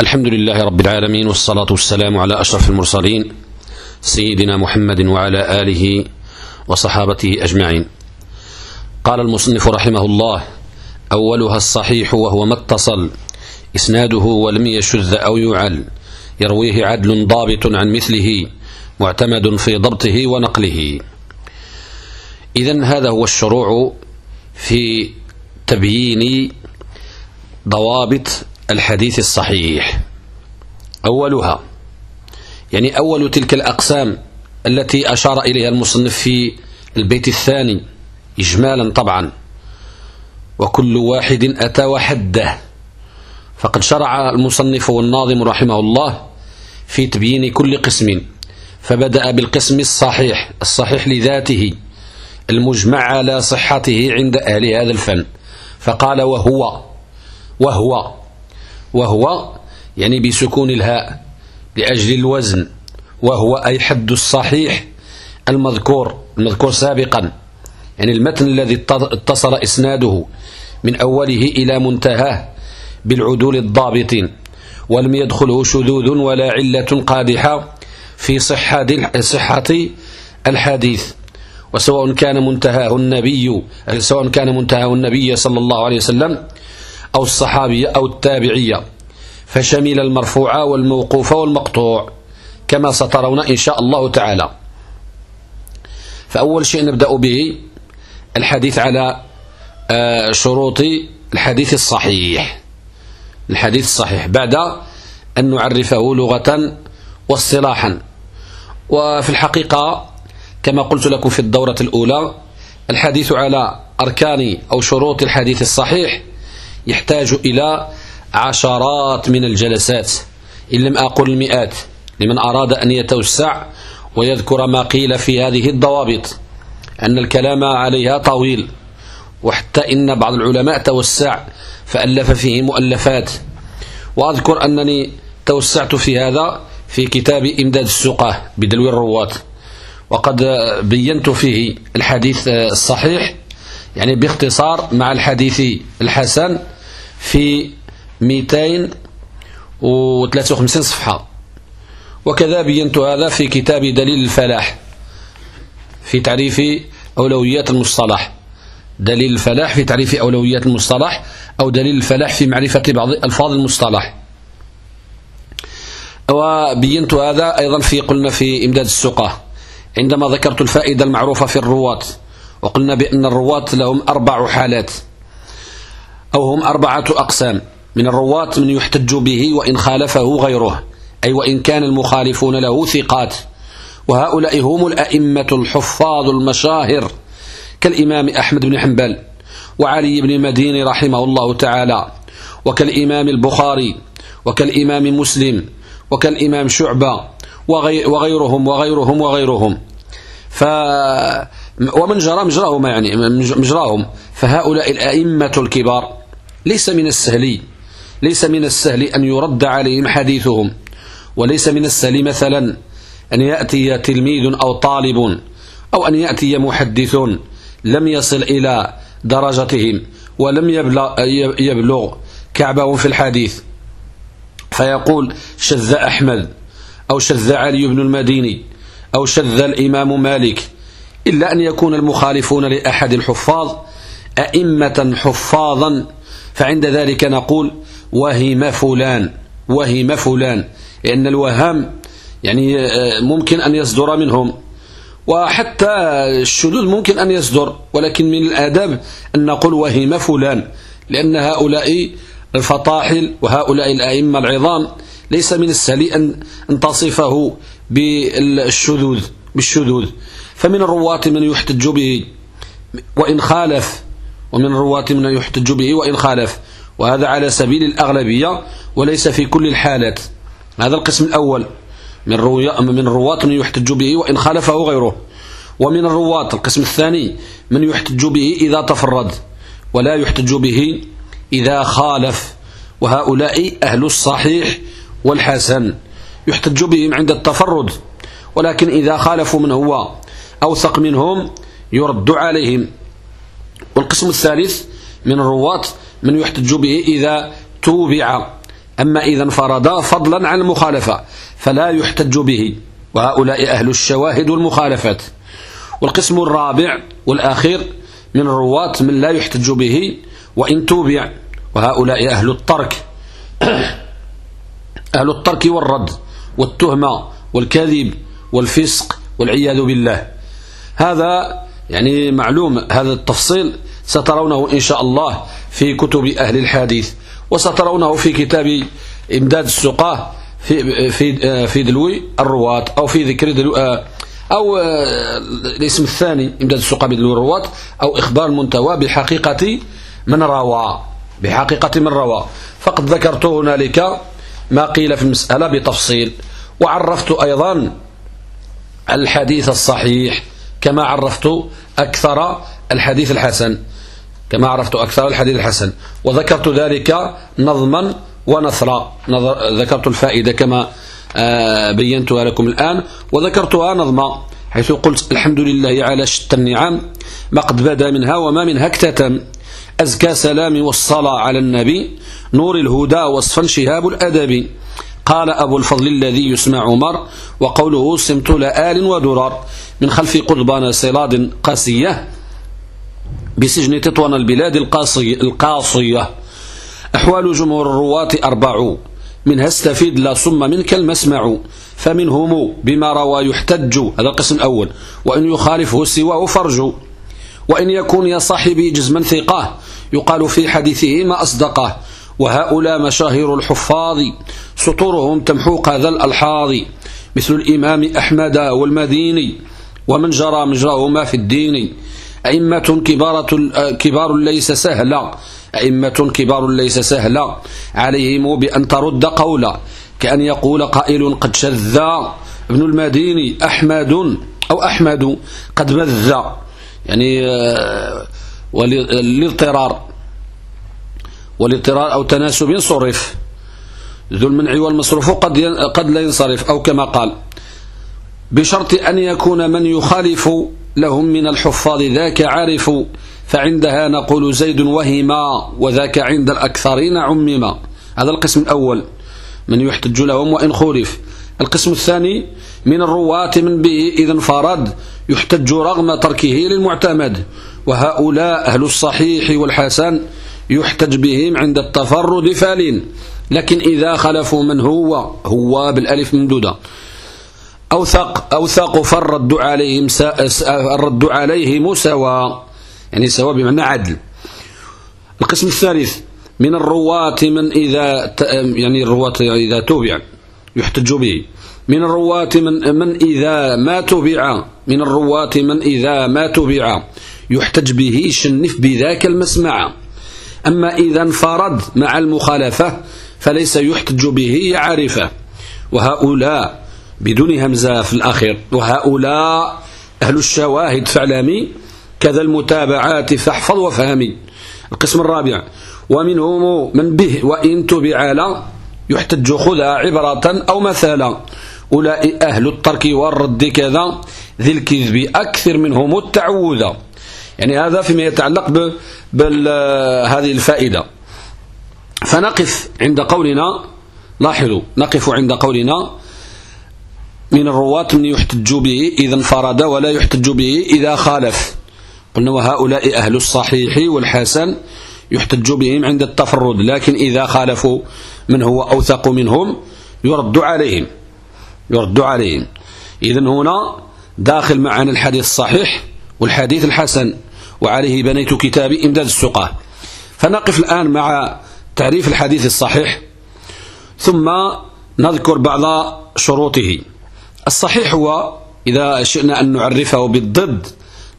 الحمد لله رب العالمين والصلاة والسلام على أشرف المرسلين سيدنا محمد وعلى آله وصحابته أجمعين. قال المصنف رحمه الله أولها الصحيح وهو ما اتصل إسناده ولم يشذ أو يعل يرويه عدل ضابط عن مثله معتمد في ضبطه ونقله. إذا هذا هو الشروع في تبيين ضوابط الحديث الصحيح. أولها يعني أول تلك الأقسام التي أشار إليها المصنف في البيت الثاني إجمالا طبعا. وكل واحد أتى وحده. فقد شرع المصنف والناظم رحمه الله في تبيين كل قسم. فبدأ بالقسم الصحيح الصحيح لذاته المجمع على صحته عند أهل هذا الفن. فقال وهو وهو وهو يعني بسكون الهاء لأجل الوزن وهو أي حد الصحيح المذكور المذكور سابقا. يعني المتن الذي اتصل إسناده من أوله إلى منتهاه بالعدول الضابطين ولم يدخله شذوذ ولا علة قادحة في صحة صحة الحديث. وسواء كان منتهاه النبي سواء كان منتهاه النبي صلى الله عليه وسلم أو الصحابية أو التابعية فشمل المرفوع والموقوف والمقطوع كما سترون إن شاء الله تعالى. فأول شيء نبدأ به الحديث على آه، شروط الحديث الصحيح. الحديث الصحيح بعد أن نعرفه لغة واصطلاحا. وفي الحقيقة كما قلت لكم في الدورة الأولى الحديث على أركان أو شروط الحديث الصحيح يحتاج إلى عشرات من الجلسات إن لم أقل المئات لمن أراد أن يتوسع ويذكر ما قيل في هذه الضوابط أن الكلام عليها طويل وحتى إن بعض العلماء توسع فألف فيه مؤلفات. وأذكر أنني توسعت في هذا في كتاب إمداد السقاه بدلو الرواة وقد بينت فيه الحديث الصحيح يعني باختصار مع الحديث الحسن في 253 صفحة. وكذا بينت هذا في كتاب دليل الفلاح في تعريف أولويات المصطلح. دليل الفلاح في تعريف أولويات المصطلح أو دليل الفلاح في معرفة بعض ألفاظ المصطلح. وبينت هذا أيضا في قلنا في إمداد السقة عندما ذكرت الفائدة المعروفة في الرواة. وقلنا بأن الرواة لهم أربع حالات أو هم أربعة أقسام. من الرواة من يحتج به وإن خالفه غيره أي وإن كان المخالفون له ثقات. وهؤلاء هم الأئمة الحفاظ المشاهر كالإمام أحمد بن حنبل وعلي بن مدين رحمه الله تعالى وكالإمام البخاري وكالإمام مسلم وكالإمام شعبة وغيرهم وغيرهم وغيرهم. ف ومن جرى مجراهم يعني مجراهم فهؤلاء الأئمة الكبار ليس من السهل ليس من السهل أن يرد عليهم حديثهم وليس من السهل مثلا أن يأتي تلميذ أو طالب أو أن يأتي محدث لم يصل إلى درجتهم ولم يبلغ كعبهم في الحديث. فيقول شذ أحمد أو شذ علي بن المديني أو شذ الإمام مالك إلا أن يكون المخالفون لأحد الحفاظ أئمة حفاظا. فعند ذلك نقول وهم فلان وهم فلان. لأن الوهام يعني آه، ممكن أن يصدر منهم. وحتى الشذوذ ممكن أن يصدر ولكن من الآداب أن نقول وهم فلان. لأن هؤلاء الفطاحل وهؤلاء الأئمة العظام ليس من السهل أن تصفه بالشذوذ بالشذوذ. فمن الرواة من يحتج به وإن خالف ومن الرواة من يحتج به وإن خالف. وهذا على سبيل الأغلبية وليس في كل الحالات. هذا القسم الأول. من من الرواة من يحتج به وإن خالفه غيره. ومن الرواة القسم الثاني من يحتج به إذا تفرد ولا يحتج به إذا خالف. وهؤلاء أهل الصحيح والحسن. يحتج بهم عند التفرد ولكن إذا خالفوا من هو أوثق منهم يرد عليهم. والقسم الثالث من الرواة من يحتج به إذا توبع. أما إذا انفرد فضلا عن المخالفة فلا يحتج به. وهؤلاء أهل الشواهد والمخالفات. والقسم الرابع والأخير من الرواة من لا يحتج به وإن توبع. وهؤلاء أهل الترك. أهل الترك والرد والتهمة والكذب والفسق والعياذ بالله. هذا يعني معلوم هذا التفصيل سترونه إن شاء الله في كتب أهل الحديث وسترونه في كتاب إمداد السقاه في في في دلوي الرواة أو في ذكر دلو أو الاسم الثاني إمداد السقاه بدلوي الرواة أو إخبار المنتوى بحقيقة من روى بحقيقة من روى. فقد ذكرت هنالك ما قيل في المسألة بتفصيل وعرفت أيضا الحديث الصحيح كما عرفت أكثر الحديث الحسن كما عرفت أكثر الحديث الحسن. وذكرت ذلك نظما ونثرا. ذكرت الفائدة كما آه، بينتها لكم الآن. وذكرتها نظما حيث قلت الحمد لله على شتى النعم ما قد بدا منها وما منها اكتتم. أزكى سلام والصلاة على النبي نور الهدى وصفا شهاب الأدب. قال أبو الفضل الذي يسمع عمر وقوله سمت لآل ودرر من خلف قضبان صلاد قاسية بسجن تطوان البلاد القاصية, القاصية. أحوال جمهور الرواة أربع. منها استفيد لا صم منك المسمع فمنهم بما روى يحتج. هذا القسم الأول. وإن يخالفه سواه فرج. وإن يكون يا صاحبي جزما ثقاه يقال في حديثه ما أصدقه. وهؤلاء مشاهير الحفاظ سطورهم تمحوق ذا الألحاظ مثل الإمام أحمد والمديني ومن جرى مجراهما في الدين. أئمة كبارة كبار ليس سهلا أئمة كبار ليس سهلا. عليهم بأن ترد قولا كأن يقول قائل قد شذ. ابن المديني أحمد أو أحمد قد بذ. يعني آه، والاضطرار أو تناسب صرف ذو المنع والمصروف قد قد لا ينصرف. أو كما قال بشرط أن يكون من يخالف لهم من الحفاظ ذاك عارف فعندها نقول زيد وهما وذاك عند الأكثرين عمما. هذا القسم الأول من يحتج لهم وإن خولف. القسم الثاني من الرواة من به إذا انفرد يحتج رغم تركه للمعتمد. وهؤلاء أهل الصحيح والحسن يحتج بهم عند التفرد فالين لكن إذا خلفوا من هو هو بالألف ممدودة. أوثق أوثق فالرد عليهم الرد عليهم سواء يعني سواء بمعنى عدل. القسم الثالث من الرواة من إذا يعني الرواة إذا توبع يحتج به. من الرواة من, من إذا ما تبع من الرواة من إذا ما تبع يحتج به شنف بذاك المسمع. أما إذا انفرد مع المخالفة فليس يحتج به يعرفه. وهؤلاء بدون همزة في الأخير وهؤلاء أهل الشواهد فاعلمي كذا المتابعات فاحفظ وفهمي. القسم الرابع ومنهم من به وإن تبع لا يحتج خذها عبرة أو مثلا أولئك أهل الترك والرد كذا ذي الكذب أكثر منهم التعوذ يعني هذا فيما يتعلق بهذه الفائدة. فنقف عند قولنا لاحظوا نقف عند قولنا من الرواة من يحتج به إذا انفرد ولا يحتج به إذا خالف. قلنا وهؤلاء أهل الصحيح والحسن يحتج بهم عند التفرد لكن إذا خالفوا من هو أوثق منهم يرد عليهم. يرد عليهم. إذن هنا داخل معنا الحديث الصحيح والحديث الحسن. وعليه بنيت كتابي إمداد السقاة. فنقف الآن مع تعريف الحديث الصحيح ثم نذكر بعض شروطه. الصحيح هو إذا شئنا أن نعرفه بالضد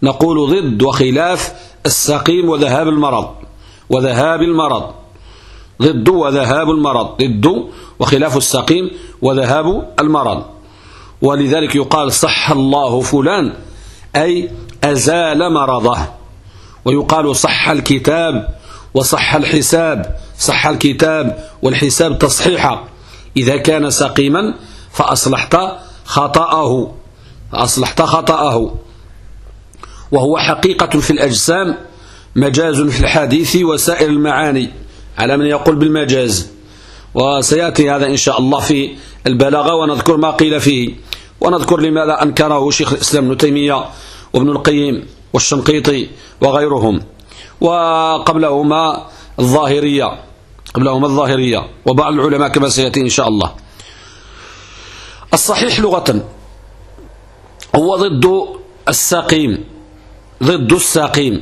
نقول ضد وخلاف السقيم وذهاب المرض وذهاب المرض. ضد وذهاب المرض ضد وخلاف السقيم وذهاب المرض. ولذلك يقال صح الله فلان أي أزال مرضه. ويقال صح الكتاب وصح الحساب صح الكتاب والحساب تصحيحا إذا كان سقيما فأصلحت خطأه فأصلحت خطأه. وهو حقيقة في الأجسام مجاز في الحديث وسائر المعاني. على من يقول بالمجاز. وسيأتي هذا إن شاء الله في البلاغة ونذكر ما قيل فيه. ونذكر لماذا أنكره شيخ الإسلام ابن تيمية وابن القيم. والشنقيطي وغيرهم. وقبلهما الظاهرية قبلهما الظاهرية. وبعض العلماء كما سيأتي إن شاء الله. الصحيح لغة هو ضد الساقيم ضد الساقيم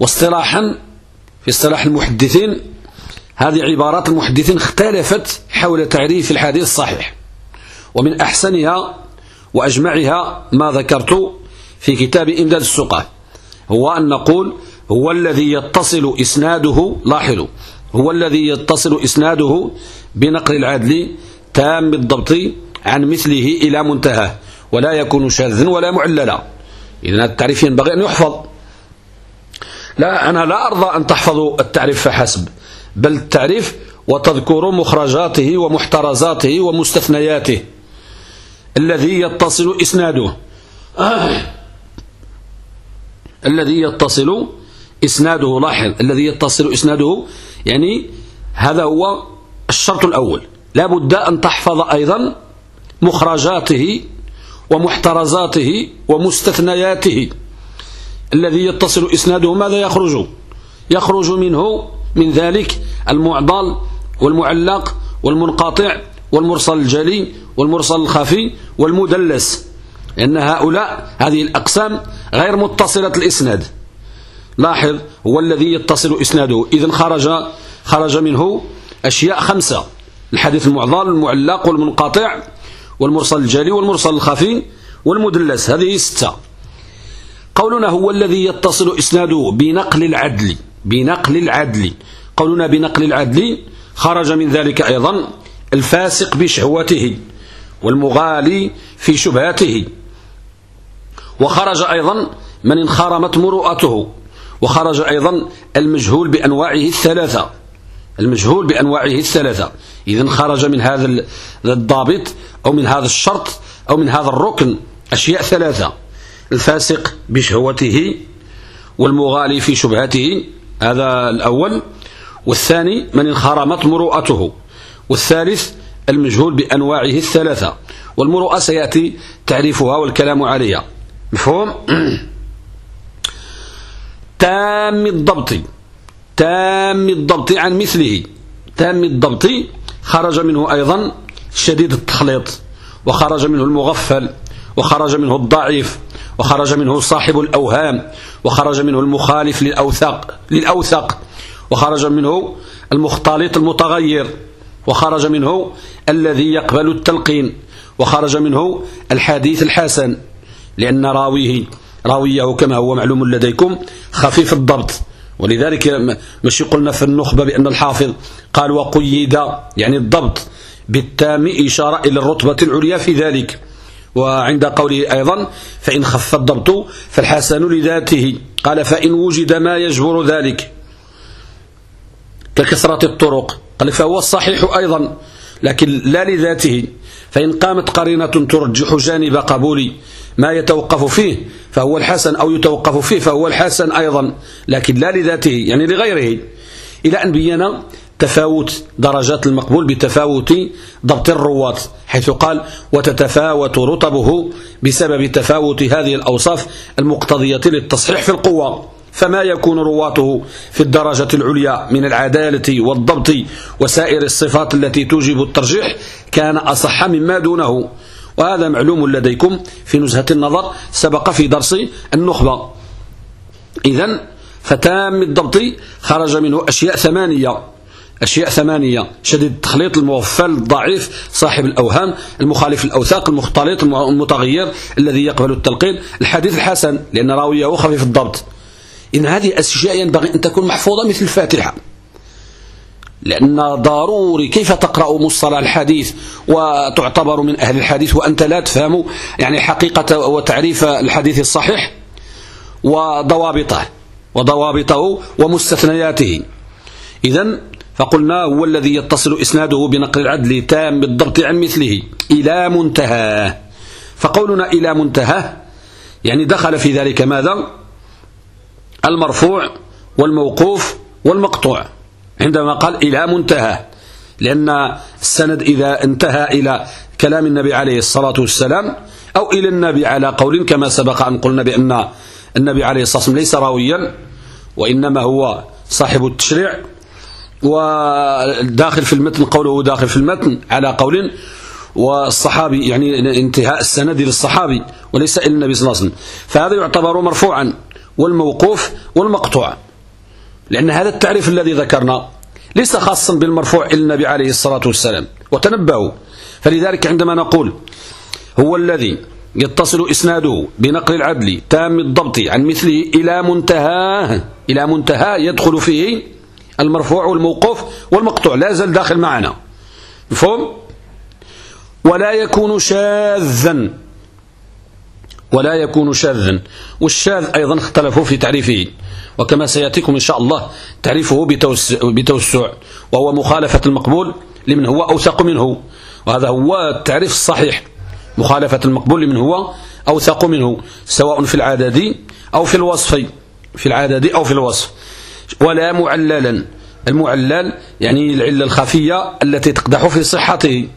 واصطلاحا في اصطلاح المحدثين هذه عبارات المحدثين اختلفت حول تعريف الحديث الصحيح. ومن أحسنها وأجمعها ما ذكرت في كتاب إمداد السقة هو أن نقول هو الذي يتصل إسناده لاحظوا هو الذي يتصل إسناده بنقل العدل تام الضبط عن مثله إلى منتهى ولا يكون شاذا ولا معللا. إذن التعريف ينبغي أن يحفظ. لا أنا لا أرضى أن تحفظوا التعريف فحسب بل التعريف وتذكروا مخرجاته ومحترزاته ومستثنياته. الذي يتصل إسناده. الذي يتصل إسناده لاحظ الذي يتصل إسناده يعني هذا هو الشرط الأول. لا بد أن تحفظ أيضا مخرجاته ومحترزاته ومستثنياته. الذي يتصل إسناده ماذا يخرج؟ يخرج منه من ذلك المعضل والمعلق والمنقطع والمرسل الجلي والمرسل الخفي والمدلس. لأن هؤلاء هذه الأقسام غير متصلة الإسناد. لاحظ هو الذي يتصل إسناده. إذن خرج خرج منه أشياء خمسة. الحديث المعضل والمعلق والمنقطع والمرسل الجلي والمرسل الخفي والمدلس. هذه ستة. قولنا هو الذي يتصل إسناده بنقل العدل بنقل العدل. قولنا بنقل العدل خرج من ذلك أيضا الفاسق بشهوته والمغالي في شبهاته. وخرج أيضا من انخرمت مروءته وخرج أيضا المجهول بأنواعه الثلاثة المجهول بأنواعه الثلاثة. إذا خرج من هذا الضابط أو من هذا الشرط أو من هذا الركن أشياء ثلاثة. الفاسق بشهوته والمغالي في شبهته هذا الأول. والثاني من انخرمت مروءته. والثالث المجهول بأنواعه الثلاثة. والمروءة سيأتي تعريفها والكلام عليها. مفهوم؟ تام الضبط تام الضبط عن مثله. تام الضبط خرج منه أيضا شديد التخليط وخرج منه المغفل وخرج منه الضعيف وخرج منه صاحب الأوهام وخرج منه المخالف للأوثق, للأوثق. وخرج منه المختلط المتغير وخرج منه الذي يقبل التلقين وخرج منه الحديث الحسن. لأن راويه راويه كما هو معلوم لديكم خفيف الضبط. ولذلك مش قلنا في النخبة بأن الحافظ قال وقيد يعني الضبط بالتام إشارة إلى الرتبة العليا في ذلك. وعند قوله أيضا فإن خف الضبط فالحسن لذاته. قال فإن وجد ما يجبر ذلك. ككثرة الطرق. قال فهو الصحيح أيضا لكن لا لذاته. فإن قامت قرينة ترجح جانب قبول ما يتوقف فيه فهو الحسن أو يتوقف فيه فهو الحسن أيضا لكن لا لذاته يعني لغيره. إلى أن بينا تفاوت درجات المقبول بتفاوت ضبط الرواة حيث قال وتتفاوت رتبه بسبب تفاوت هذه الأوصاف المقتضية للتصحيح في القوة فما يكون رواته في الدرجة العليا من العدالة والضبط وسائر الصفات التي توجب الترجيح كان أصح مما دونه. وهذا معلوم لديكم في نزهة النظر سبق في درس النخبة. إذا فتام الضبط خرج منه أشياء ثمانية. أشياء ثمانية. شديد التخليط المغفل الضعيف صاحب الأوهام المخالف الأوثاق المختلط المتغير الذي يقبل التلقين. الحديث الحسن لأن راويه خفيف الضبط. إن هذه أشياء ينبغي أن تكون محفوظة مثل الفاتحة. لأن ضروري كيف تقرأ مصطلح الحديث وتعتبر من أهل الحديث وأنت لا تفهم يعني حقيقة وتعريف الحديث الصحيح وضوابطه وضوابطه ومستثنياته. إذا فقلنا هو الذي يتصل إسناده بنقل العدل تام بالضبط عن مثله. إلى منتهى. فقولنا إلى منتهى يعني دخل في ذلك ماذا؟ المرفوع والموقوف والمقطوع. عندما قال إلى منتهى لأن السند إذا انتهى إلى كلام النبي عليه الصلاة والسلام أو إلى النبي على قول كما سبق أن قلنا بأن النبي عليه الصلاة والسلام ليس راويا وإنما هو صاحب التشريع وداخل في المتن قوله داخل في المتن على قول والصحابي يعني انتهاء السند للصحابي وليس إلى النبي صلى الله عليه وسلم. فهذا يعتبر مرفوعا. والموقوف والمقطوع. لأن هذا التعريف الذي ذكرنا ليس خاصا بالمرفوع إلى النبي عليه الصلاة والسلام. وتنبهوا. فلذلك عندما نقول هو الذي يتصل إسناده بنقل العدل تام الضبط عن مثله إلى منتهاه إلى منتهى يدخل فيه المرفوع والموقوف والمقطوع. لا زال داخل معنا. مفهوم؟ ولا يكون شاذا ولا يكون شاذا. والشاذ أيضا اختلفوا في تعريفه. وكما سيأتيكم إن شاء الله تعريفه بتوسع. وهو مخالفة المقبول لمن هو أوثق منه. وهذا هو التعريف الصحيح مخالفة المقبول لمن هو أوثق منه سواء في العدد أو في الوصف. في العدد أو في الوصف. ولا معللا المعلل يعني العلة الخفية التي تقدح في صحته.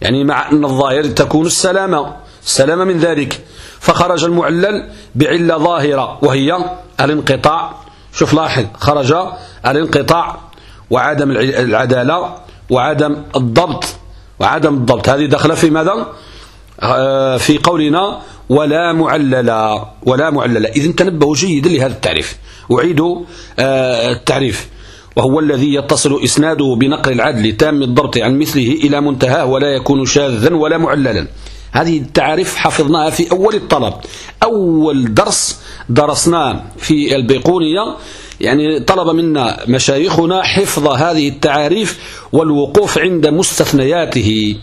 يعني مع أن الظاهر تكون السلامة. السلامة من ذلك. فخرج المعلل بعلة ظاهرة وهي الانقطاع. شوف لاحظ خرج الانقطاع وعدم العدالة وعدم الضبط وعدم الضبط. هذه دخل في ماذا؟ آه، في قولنا ولا معللا ولا معللا إذن تنبهوا جيدا لهذا التعريف. أعيد آه، التعريف. وهو الذي يتصل إسناده بنقل العدل تام الضبط عن مثله إلى منتهاه ولا يكون شاذا ولا معللا. هذه التعريف حفظناها في أول الطلب. أول درس درسناه في البيقونية يعني طلب منا مشايخنا حفظ هذه التعاريف والوقوف عند مستثنياته.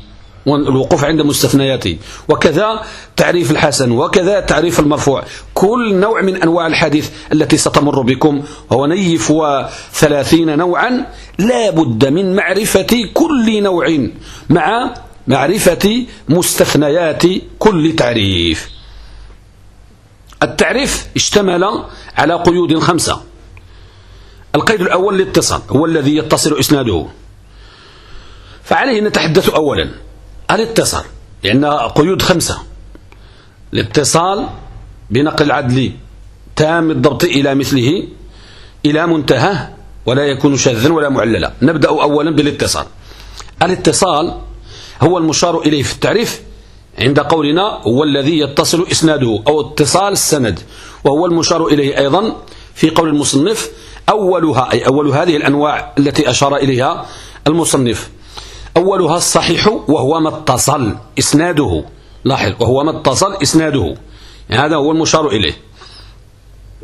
والوقوف عند مستثنياته. وكذا تعريف الحسن وكذا تعريف المرفوع. كل نوع من أنواع الحديث التي ستمر بكم وهو نيف وثلاثين نوعا لا بد من معرفة كل نوع مع معرفة مستثنيات كل تعريف. التعريف اشتمل على قيود خمسة. القيد الأول الاتصال هو الذي يتصل إسناده. فعليه نتحدث أولا. الاتصال لأن قيود خمسة. الاتصال بنقل العدل تام الضبط إلى مثله إلى منتهى ولا يكون شاذا ولا معللا. نبدأ أولا بالاتصال. الاتصال هو المشار إليه في التعريف عند قولنا هو الذي يتصل إسناده أو اتصال السند وهو المشار إليه أيضا في قول المصنف أولها أي أول هذه الأنواع التي أشار إليها المصنف. أولها الصحيح وهو ما اتصل إسناده. لاحظ وهو ما اتصل إسناده. يعني هذا هو المشار إليه.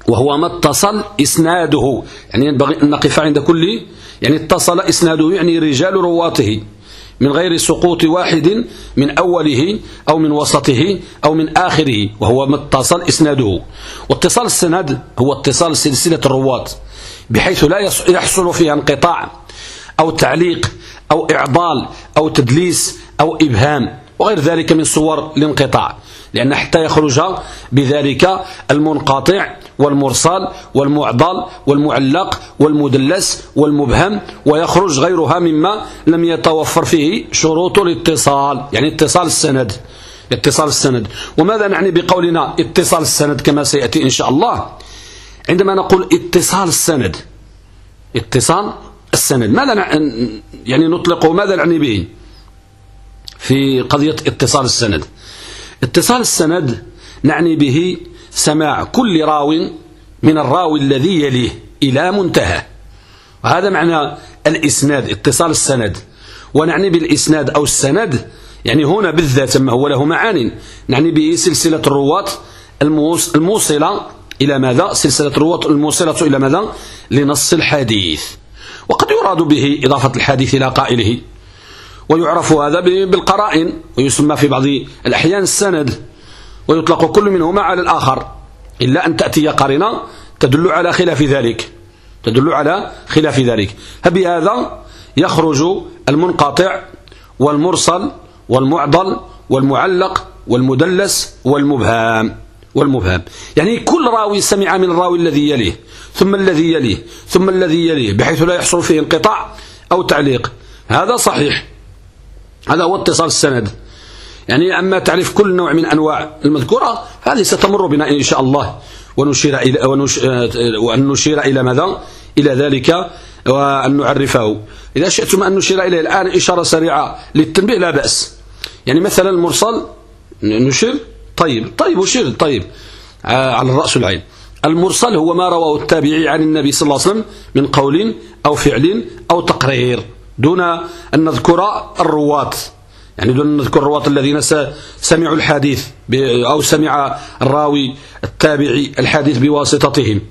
وهو ما اتصل إسناده. يعني ينبغي أن نقف عند كل يعني اتصل إسناده يعني رجال رواته. من غير سقوط واحد من أوله أو من وسطه أو من آخره وهو ما اتصل إسناده. واتصال السند هو اتصال سلسلة الرواة بحيث لا يحصل فيها انقطاع أو تعليق أو إعضال أو تدليس أو إبهام وغير ذلك من صور الانقطاع لأن حتى يخرج بذلك المنقطع والمرسل والمعضل والمعلق والمدلس والمبهم ويخرج غيرها مما لم يتوفر فيه شروط الاتصال يعني اتصال السند اتصال السند. وماذا نعني بقولنا اتصال السند كما سيأتي إن شاء الله؟ عندما نقول اتصال السند اتصال السند ماذا يعني نطلق ماذا نعني به؟ في قضية اتصال السند. اتصال السند نعني به سماع كل راو من الراوي الذي يليه إلى منتهى. وهذا معنى الإسناد اتصال السند. ونعني بالإسناد أو السند يعني هنا بالذات ما هو له معان. نعني به سلسلة الرواة الموصلة إلى ماذا؟ سلسلة الرواة الموصلة إلى ماذا؟ لنص الحديث. وقد يراد به إضافة الحديث إلى قائله. ويعرف هذا بالقرائن ويسمى في بعض الأحيان السند. ويطلق كل منهما على الآخر إلا أن تأتي قرينة تدل على خلاف ذلك. تدل على خلاف ذلك. فبهذا يخرج المنقطع والمرسل والمعضل والمعلق والمدلس والمبهام. والمبهام. يعني كل راوي سمع من الراوي الذي يليه ثم الذي يليه ثم الذي يليه بحيث لا يحصل فيه انقطاع أو تعليق. هذا صحيح. هذا هو اتصال السند. يعني أما تعريف كل نوع من أنواع المذكورة هذه ستمر بنا إن شاء الله. ونشير إلى ونش... وأن نشير إلى ماذا؟ إلى ذلك وأن نعرفه. إذا شئتم أن نشير إليه الآن إشارة سريعة للتنبيه لا بأس. يعني مثلا المرسل نشير؟ طيب طيب وشير؟ طيب. آه، على الرأس والعين المرسل هو ما رواه التابعي عن النبي صلى الله عليه وسلم من قول أو فعل أو تقرير دون أن نذكر الرواة. يعني دون نذكر الرواة الذين سمعوا الحديث أو سمع الراوي التابعي الحديث بواسطتهم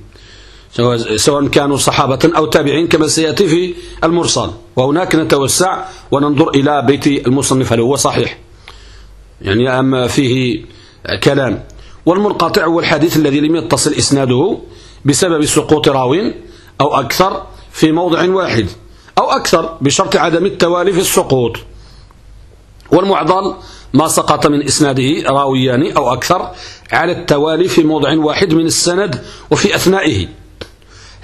سواء كانوا صحابة أو تابعين كما سيأتي في المرسل. وهناك نتوسع وننظر إلى بيت المصنف هل هو صحيح. يعني أما فيه كلام. والمنقطع هو الحديث الذي لم يتصل إسناده بسبب سقوط راو أو أكثر في موضع واحد أو أكثر بشرط عدم التوالي في السقوط. والمعضل ما سقط من إسناده راويان أو أكثر على التوالي في موضع واحد من السند وفي أثنائه.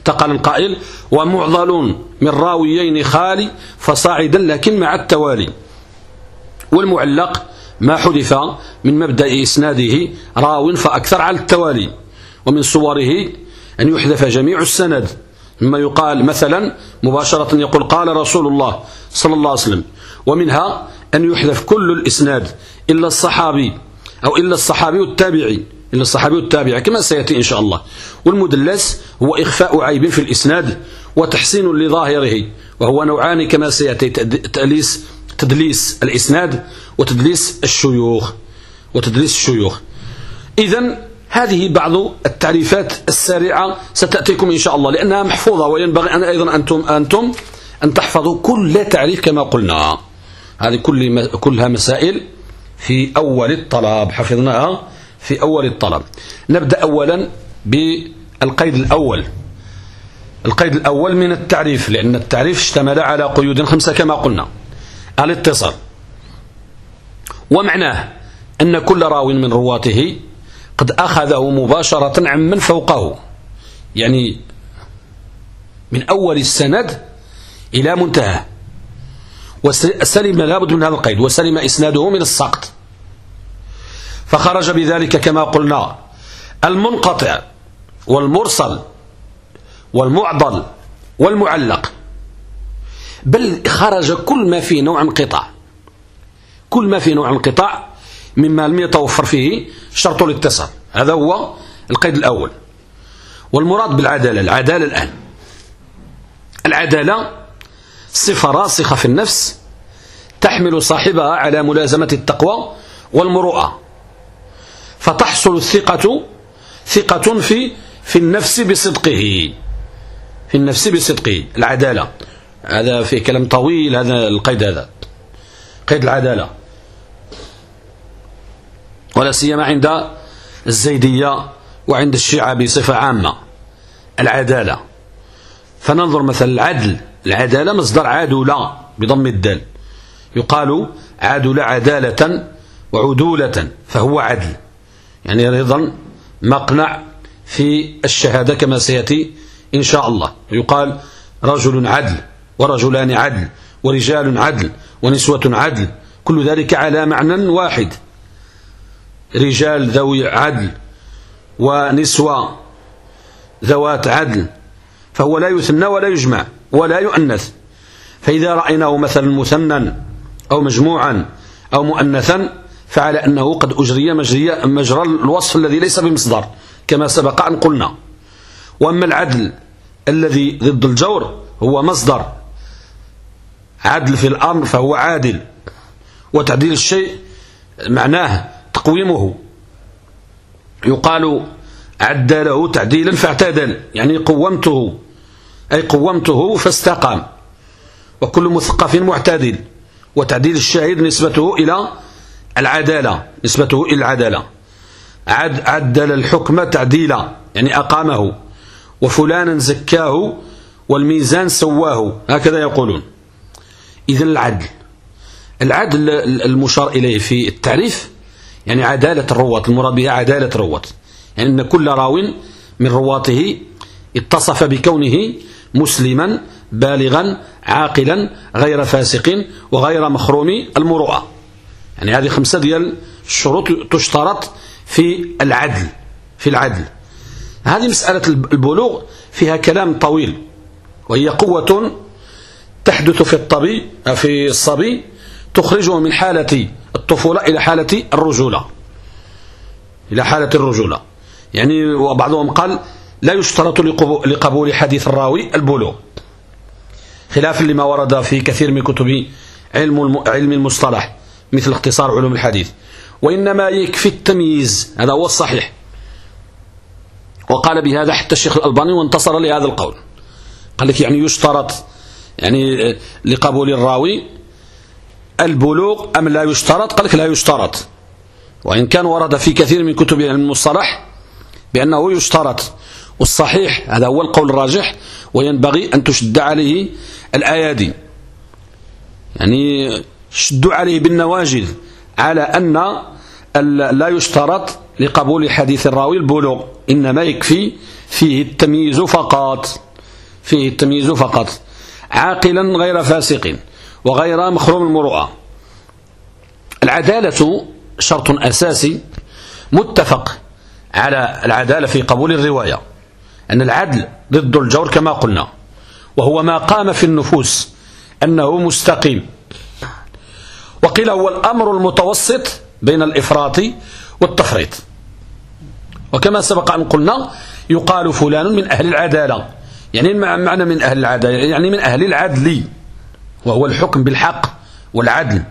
تقال القائل ومعضل من راويين خالي فصاعدا لكن مع التوالي. والمعلق ما حدث من مبدأ إسناده راو فأكثر على التوالي. ومن صوره أن يحذف جميع السند. مما يقال مثلا مباشرة يقول قال رسول الله صلى الله عليه وسلم. ومنها أن يحذف كل الإسناد إلا الصحابي أو إلا الصحابي التابعي إلا الصحابي التابعي كما سيأتي إن شاء الله. والمدلس هو إخفاء عيب في الإسناد وتحسين لظاهره وهو نوعان كما سيأتي تأليس تدليس الإسناد وتدليس الشيوخ وتدليس الشيوخ. إذا هذه بعض التعريفات السريعة ستأتيكم إن شاء الله لأنها محفوظة وينبغي أن أيضا أنتم, أنتم أن تحفظوا كل تعريف كما قلنا. هذه كل كلها مسائل في أول الطلب. حفظناها. في أول الطلب. نبدأ أولا بالقيد الأول. القيد الأول من التعريف لأن التعريف اشتمل على قيود خمسة كما قلنا. الاتصال. ومعناه أن كل راو من رواته قد أخذه مباشرة عمن فوقه. يعني من أول السند إلى منتهى. وسلم لابد من هذا القيد وسلم إسناده من السقط. فخرج بذلك كما قلنا المنقطع والمرسل والمعضل والمعلق. بل خرج كل ما فيه نوع انقطاع كل ما فيه نوع انقطاع مما لم يتوفر فيه شرط الاتصال هذا هو القيد الأول. والمراد بالعدالة العدالة الآن. العدالة صفة راسخة في النفس تحمل صاحبها على ملازمة التقوى والمروءة. فتحصل الثقة ثقة في في النفس بصدقه. في النفس بصدقه. العدالة. هذا في كلام طويل هذا القيد هذا. قيد العدالة. ولا سيما عند الزيدية وعند الشيعة بصفة عامة. العدالة. فننظر مثلا العدل. العدالة مصدر عادلة بضم الدال. يقال عادل عدالة وعدولة فهو عدل. يعني أيضا مقنع في الشهادة كما سيأتي إن شاء الله. يقال رجل عدل ورجلان عدل ورجال عدل ونسوة عدل كل ذلك على معنى واحد. رجال ذوي عدل ونسوة ذوات عدل فهو لا يثنى ولا يجمع. ولا يؤنث. فإذا رأيناه مثلا مثنى أو مجموعا أو مؤنثا فعلى أنه قد أجري مجري مجرى الوصف الذي ليس بمصدر كما سبق أن قلنا. وأما العدل الذي ضد الجور هو مصدر. عدل في الأمر فهو عادل وتعديل الشيء معناه تقويمه. يقال عدله تعديلا فاعتدل يعني قومته. أي قومته فاستقام. وكل مثقف معتدل. وتعديل الشاهد نسبته إلى العدالة. نسبته إلى العدالة. عد عدل الحكم تعديلا. يعني أقامه. وفلانا زكاه والميزان سواه. هكذا يقولون. إذن العدل. العدل المشار إليه في التعريف يعني عدالة الرواة المراد بها عدالة الرواة يعني أن كل راو من رواته اتصف بكونه مسلما بالغا عاقلا غير فاسق وغير مخروم المروءة. يعني هذه خمسة ديال الشروط تشترط في العدل في العدل. هذه مسألة البلوغ فيها كلام طويل وهي قوة تحدث في الطبي في الصبي تخرجه من حالة الطفولة إلى حالة الرجولة. إلى حالة الرجولة. يعني وبعضهم قال لا يشترط لقبول حديث الراوي البلوغ. خلافا لما ورد في كثير من كتب علم علم المصطلح مثل اختصار علوم الحديث. وإنما يكفي التمييز هذا هو الصحيح. وقال بهذا حتى الشيخ الألباني وانتصر لهذا القول. قال لك يعني يشترط يعني لقبول الراوي البلوغ أم لا يشترط؟ قال لك لا يشترط. وإن كان ورد في كثير من كتب المصطلح بأنه يشترط. والصحيح هذا هو القول الراجح وينبغي أن تشد عليه الآيادي. يعني شدوا عليه بالنواجذ على أن لا يشترط لقبول حديث الراوي البلوغ إنما يكفي فيه التمييز فقط فيه التمييز فقط. عاقلا غير فاسق وغير مخروم المروءة. العدالة شرط أساسي متفق على العدالة في قبول الرواية. أن العدل ضد الجور كما قلنا. وهو ما قام في النفوس أنه مستقيم. وقيل هو الأمر المتوسط بين الإفراط والتفريط. وكما سبق أن قلنا يقال فلان من أهل العدالة. يعني معنى من أهل العدالة؟ يعني من أهل العدل. وهو الحكم بالحق والعدل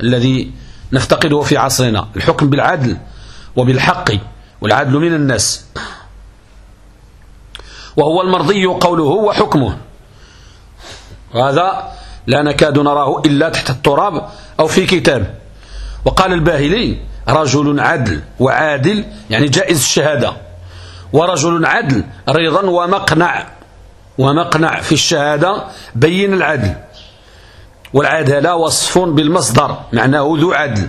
الذي نفتقده في عصرنا. الحكم بالعدل وبالحق والعدل من الناس. وهو المرضي قوله وحكمه. وهذا لا نكاد نراه إلا تحت التراب أو في كتاب. وقال الباهلي رجل عدل وعادل يعني جائز الشهادة. ورجل عدل رضا ومقنع ومقنع في الشهادة بين العدل. والعدالة وصف بالمصدر معناه ذو عدل.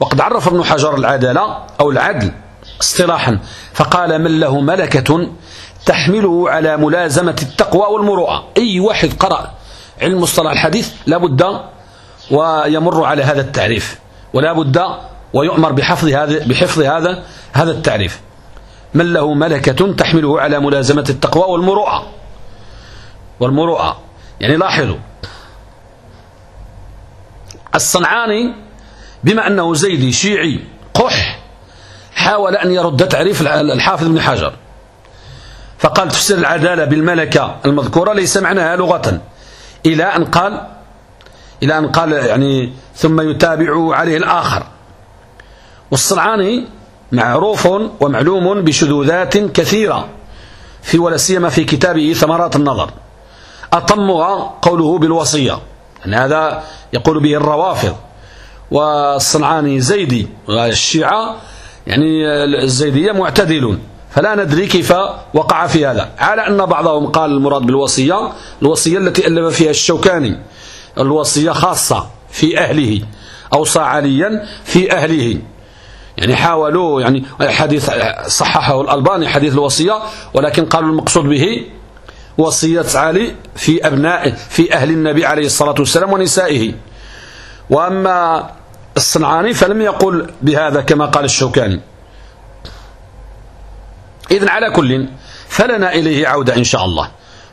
وقد عرف ابن حجر العدالة أو العدل اصطلاحا فقال من له ملكة تحمله على ملازمة التقوى والمروءة. أي واحد قرأ علم مصطلح الحديث لابد ويمر على هذا التعريف ولا بد ويؤمر بحفظ هذا بحفظ هذا هذا التعريف. من له ملكة تحمله على ملازمة التقوى والمروءة. والمروءة. يعني لاحظوا. الصنعاني بما أنه زيدي شيعي قح حاول أن يرد تعريف الحافظ بن حجر. فقال تفسير العدالة بالملكة المذكورة ليس معناها لغة. إلى أن قال إلى أن قال يعني ثم يتابع عليه الآخر. والصنعاني معروف ومعلوم بشذوذات كثيرة في ولا سيما في كتابه ثمرات النظر. أطمها قوله بالوصية يعني هذا يقول به الروافض. والصنعاني زيدي والشيعة يعني الزيدية معتدلون. فلا ندري كيف وقع في هذا. على أن بعضهم قال المراد بالوصية الوصية التي ألف فيها الشوكاني الوصية خاصة في أهله أوصى عليا في أهله. يعني حاولوا يعني حديث صححه الألباني حديث الوصية ولكن قالوا المقصود به وصية علي في أبنائه في أهل النبي عليه الصلاة والسلام ونسائه. وأما الصنعاني فلم يقل بهذا كما قال الشوكاني. إذن على كل فلنا إليه عودة إن شاء الله.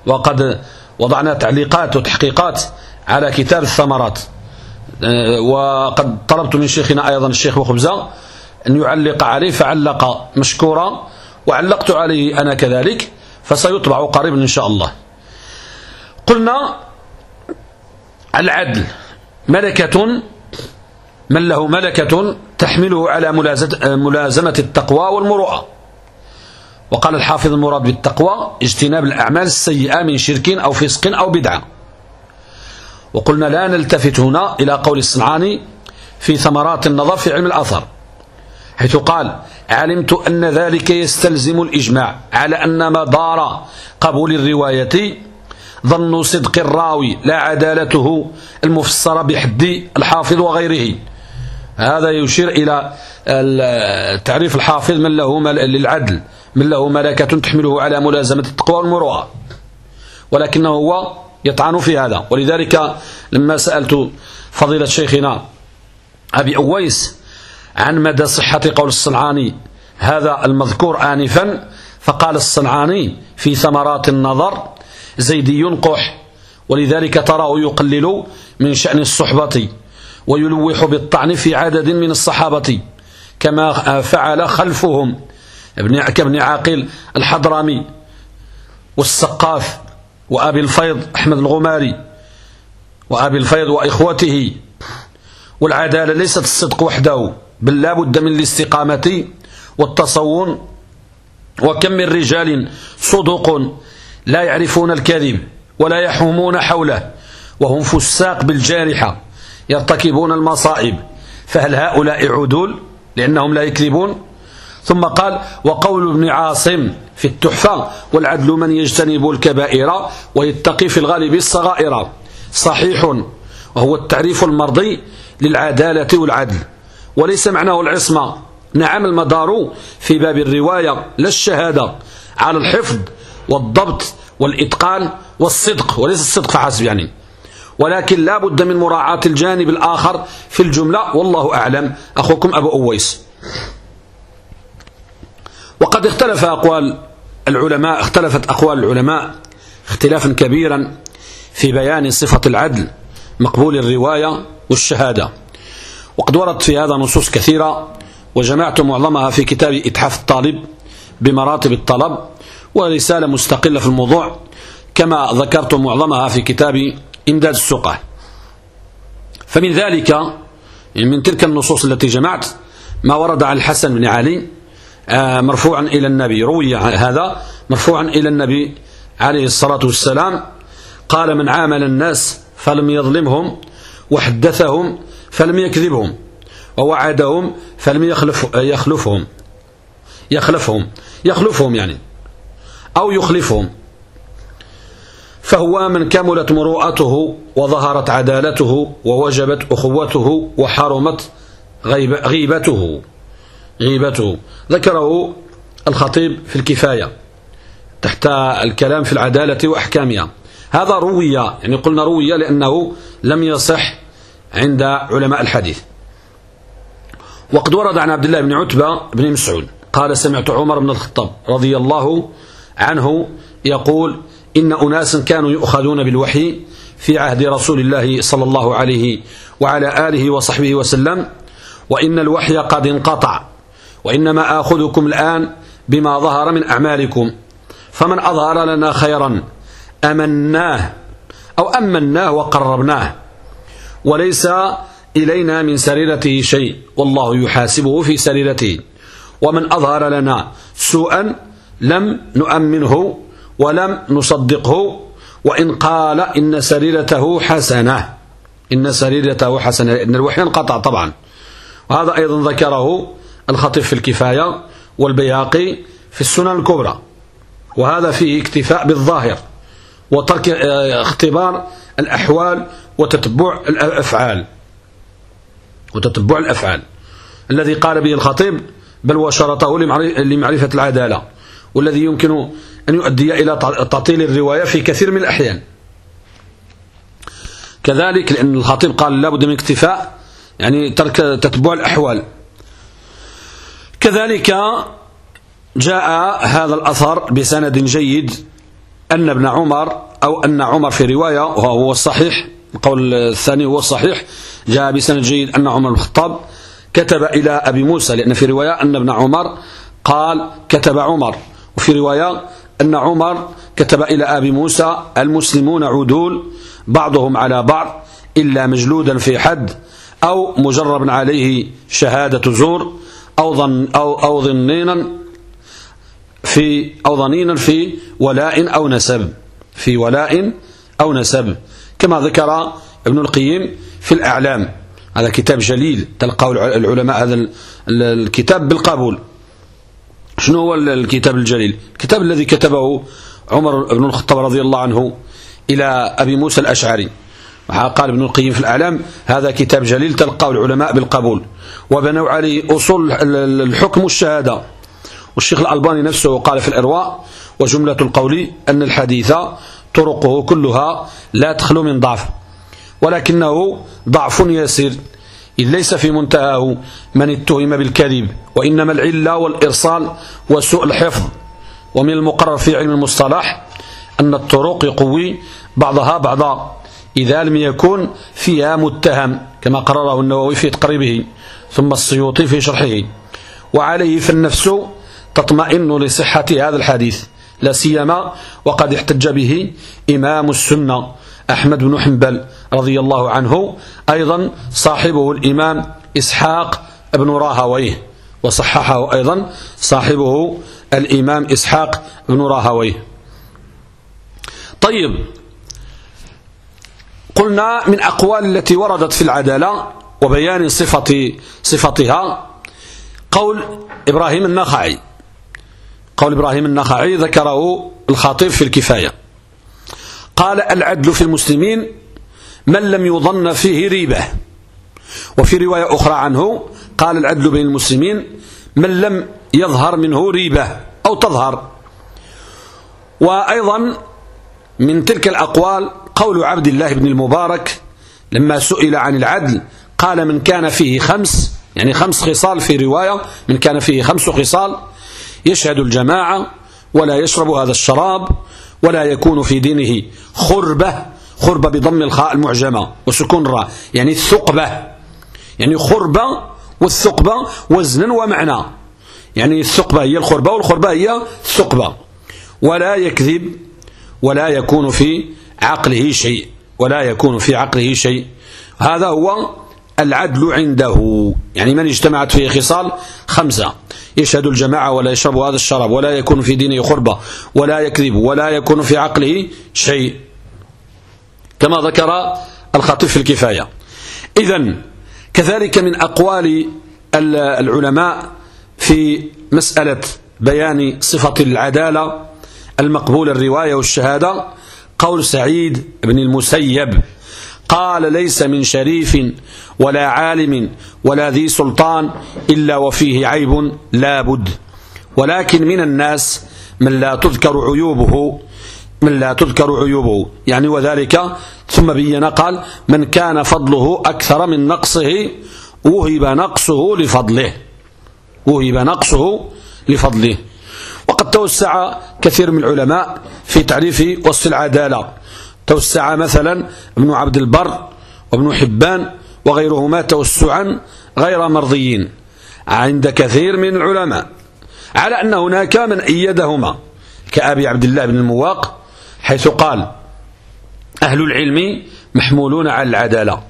وقد وضعنا تعليقات وتحقيقات على كتاب الثمرات. أه، وقد طلبت من شيخنا أيضا الشيخ وخبزة أن يعلق عليه فعلق مشكورا وعلقت عليه أنا كذلك فسيطبع قريبا إن شاء الله. قلنا العدل ملكة من له ملكة تحمله على ملازمة التقوى والمروءة. وقال الحافظ المراد بالتقوى اجتناب الأعمال السيئة من شرك أو فسق أو بدعة. وقلنا لا نلتفت هنا إلى قول الصنعاني في ثمرات النظر في علم الأثر حيث قال علمت أن ذلك يستلزم الإجماع على أن مدار قبول الرواية ظن صدق الراوي لا عدالته المفسرة بحد الحافظ وغيره. هذا يشير إلى تعريف الحافظ من له للعدل. من له ملكة تحمله على ملازمة التقوى والمروءة. ولكنه هو يطعن في هذا. ولذلك لما سألت فضيلة شيخنا أبي أويس عن مدى صحة قول الصنعاني هذا المذكور آنفا فقال الصنعاني في ثمرات النظر زيدي ينقح ولذلك تراه يقلل من شأن الصحبة ويلوح بالطعن في عدد من الصحابة كما فعل خلفهم. كابن عاقل الحضرمي والسقاف وأبي الفيض أحمد الغماري وأبي الفيض وإخوته. والعدالة ليست الصدق وحده بل لا بد من الاستقامة والتصون. وكم من رجال صدق لا يعرفون الكذب ولا يحومون حوله وهم فساق بالجارحة يرتكبون المصائب. فهل هؤلاء عدول لأنهم لا يكذبون؟ ثم قال وقول ابن عاصم في التحفة والعدل من يجتنب الكبائر ويتقي في الغالب الصغائر صحيح وهو التعريف المرضي للعدالة والعدل وليس معناه العصمة نعم المدار في باب الرواية لا الشهادة على الحفظ والضبط والإتقان والصدق وليس الصدق فحسب يعني ولكن لا بد من مراعاة الجانب الآخر في الجملة والله أعلم. أخوكم أبو أويس. وقد اختلف أقوال العلماء اختلفت أقوال العلماء اختلافا كبيرا في بيان صفة العدل مقبول الرواية والشهادة. وقد ورد في هذا نصوص كثيرة وجمعت معظمها في كتاب إتحاف الطالب بمراتب الطلب ورسالة مستقلة في الموضوع كما ذكرت معظمها في كتاب إمداد السقة فمن ذلك يعني من تلك النصوص التي جمعت ما ورد عن الحسن بن علي مرفوعا إلى النبي. روي هذا مرفوعا إلى النبي عليه الصلاة والسلام. قال من عامل الناس فلم يظلمهم وحدثهم فلم يكذبهم ووعدهم فلم يخلف يخلفهم يخلفهم يخلفهم يعني أو يخلفهم. فهو من كملت مروءته وظهرت عدالته ووجبت أخوته وحرمت غيبته. غيبته. ذكره الخطيب في الكفاية تحت الكلام في العدالة وأحكامها. هذا روي يعني قلنا روي لأنه لم يصح عند علماء الحديث. وقد ورد عن عبد الله بن عتبة بن مسعود قال سمعت عمر بن الخطاب رضي الله عنه يقول إن أناسا كانوا يؤخذون بالوحي في عهد رسول الله صلى الله عليه وعلى آله وصحبه وسلم وإن الوحي قد انقطع. وإنما آخذكم الآن بما ظهر من أعمالكم. فمن أظهر لنا خيرا أمناه أو أمناه وقربناه. وليس إلينا من سريرته شيء والله يحاسبه في سريرته. ومن أظهر لنا سوءا لم نؤمنه ولم نصدقه وإن قال إن سريرته حسنة. إن سريرته حسنة إن الوحي انقطع طبعا. وهذا أيضا ذكره الخطيب في الكفاية والبياقي في السنن الكبرى. وهذا فيه اكتفاء بالظاهر وترك آه، اختبار الأحوال وتتبع الأفعال. وتتبع الأفعال. الذي قال به الخطيب بل وشرطه لمعرفة العدالة والذي يمكن أن يؤدي إلى تعطيل الرواية في كثير من الأحيان. كذلك لأن الخطيب قال لابد من اكتفاء يعني ترك تتبع الأحوال. كذلك جاء هذا الأثر بسند جيد أن ابن عمر أو أن عمر في رواية وهو الصحيح القول الثاني هو الصحيح جاء بسند جيد أن عمر الخطاب كتب إلى أبي موسى لأن في رواية أن ابن عمر قال كتب عمر وفي رواية أن عمر كتب إلى أبي موسى المسلمون عدول بعضهم على بعض إلا مجلودا في حد أو مجرب عليه شهادة زور أو, ظن أو, أو ظنينا في أو ظنينا في ولاء أو نسب. في ولاء أو نسب. كما ذكر ابن القيم في الأعلام. هذا كتاب جليل. تلقاه العلماء هذا الكتاب بالقبول. شنو هو الكتاب الجليل؟ الكتاب الذي كتبه عمر بن الخطاب رضي الله عنه إلى أبي موسى الأشعري. قال ابن القيم في الأعلام هذا كتاب جليل تلقاه العلماء بالقبول. وبنوا عليه أصول الحكم والشهادة. والشيخ الألباني نفسه قال في الإرواء وجملة القول أن الحديث طرقه كلها لا تخلو من ضعف ولكنه ضعف يسير. إذ ليس في منتهاه من اتهم بالكذب وإنما العلة والإرسال وسوء الحفظ. ومن المقرر في علم المصطلح أن الطرق يقوي بعضها بعضا. إذا لم يكن فيها متهم كما قرره النووي في تقريبه ثم السيوطي في شرحه. وعليه فالنفس تطمئن لصحة هذا الحديث لا سيما وقد احتج به إمام السنة أحمد بن حنبل رضي الله عنه أيضا صاحبه الإمام إسحاق بن راهويه. وصححه أيضا صاحبه الإمام إسحاق بن راهويه. طيب قلنا من أقوال التي وردت في العدالة وبيان صفة صفتها قول إبراهيم النخعي. قول إبراهيم النخعي ذكره الخطيب في الكفاية. قال العدل في المسلمين من لم يظن فيه ريبة. وفي رواية أخرى عنه قال العدل بين المسلمين من لم يظهر منه ريبة أو تظهر. وأيضا من تلك الأقوال قول عبد الله بن المبارك لما سئل عن العدل قال من كان فيه خمس يعني خمس خصال في رواية من كان فيه خمس خصال يشهد الجماعة ولا يشرب هذا الشراب ولا يكون في دينه خربة خربة بضم الخاء المعجمة وسكون الراء يعني الثقبة يعني خربة والثقبة وزنا ومعنى يعني الثقبة هي الخربة والخربة هي الثقبة ولا يكذب ولا يكون في عقله شيء ولا يكون في عقله شيء. هذا هو العدل عنده. يعني من اجتمعت فيه خصال؟ خمسة. يشهد الجماعة ولا يشرب هذا الشراب ولا يكون في دينه خربة ولا يكذب ولا يكون في عقله شيء. كما ذكر الخطيب في الكفاية. إذا كذلك من أقوال العلماء في مسألة بيان صفة العدالة المقبول الرواية والشهادة. قول سعيد بن المسيب قال ليس من شريف ولا عالم ولا ذي سلطان إلا وفيه عيب لا بد ولكن من الناس من لا تذكر عيوبه من لا تذكر عيوبه. يعني وذلك ثم بين قال من كان فضله أكثر من نقصه وهب نقصه لفضله وهب نقصه لفضله. وقد توسع كثير من العلماء في تعريف وصف العدالة. توسع مثلا ابن عبد البر وابن حبان وغيرهما توسعا غير مرضيين عند كثير من العلماء على أن هناك من أيدهما كأبي عبد الله بن المواق حيث قال أهل العلم محمولون على العدالة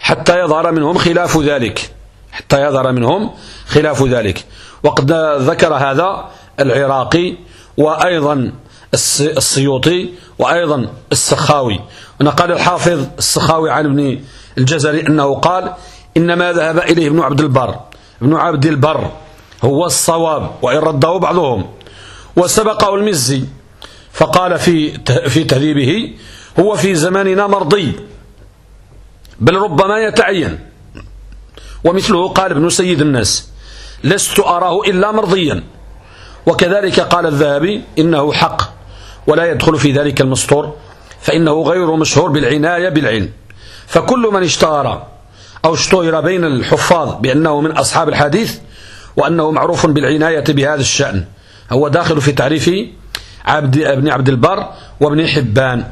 حتى يظهر منهم خلاف ذلك حتى يظهر منهم خلاف ذلك. وقد ذكر هذا العراقي وأيضا السيوطي وأيضا السخاوي. ونقل الحافظ السخاوي عن ابن الجزري أنه قال إنما ذهب إليه ابن عبد البر. ابن عبد البر هو الصواب وإن رده بعضهم. وسبقه المزي فقال في في تهذيبه هو في زماننا مرضي بل ربما يتعين. ومثله قال ابن سيد الناس لست أراه إلا مرضيا. وكذلك قال الذهبي إنه حق ولا يدخل في ذلك المسطور فإنه غير مشهور بالعناية بالعلم. فكل من اشتهر أو اشتهر بين الحفاظ بأنه من أصحاب الحديث وأنه معروف بالعناية بهذا الشأن هو داخل في تعريف عبد ابن عبد البر وابن حبان.